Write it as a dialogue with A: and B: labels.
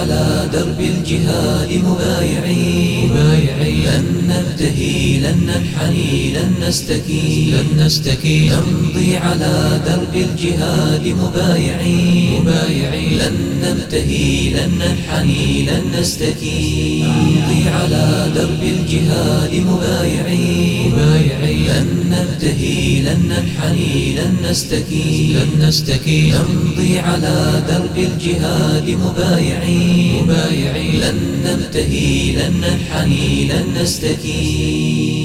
A: على درب الجهاد مبايعين. لن ننتهي لن ننحني لن نستكين. لن نستكين. نمضي على درب الجهاد مبايعين. مبايعين. لن ننتهي لن ننحني لن نستكين. نمضي على درب الجهاد مبايعين. مبايعين. لن لن ننحني لن نستكين لن نستكين نمضي على درب الجهاد مبايعين مبايعين لن ننتهي لن ننحني لن نستكين